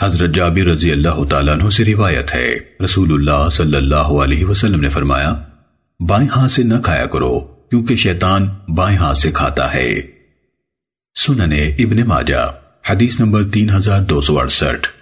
حضرت جابر رضی اللہ تعالیٰ عنہ سے روایت ہے۔ رسول اللہ صلی اللہ علیہ وسلم نے فرمایا، بائیں ہاتھ سے نہ کھایا کرو، کیونکہ شیطان بائیں ہاتھ سے کھاتا ہے۔ سننے ابن ماجہ، حدیث نمبر تین ہزار دو سو اڑسٹھ۔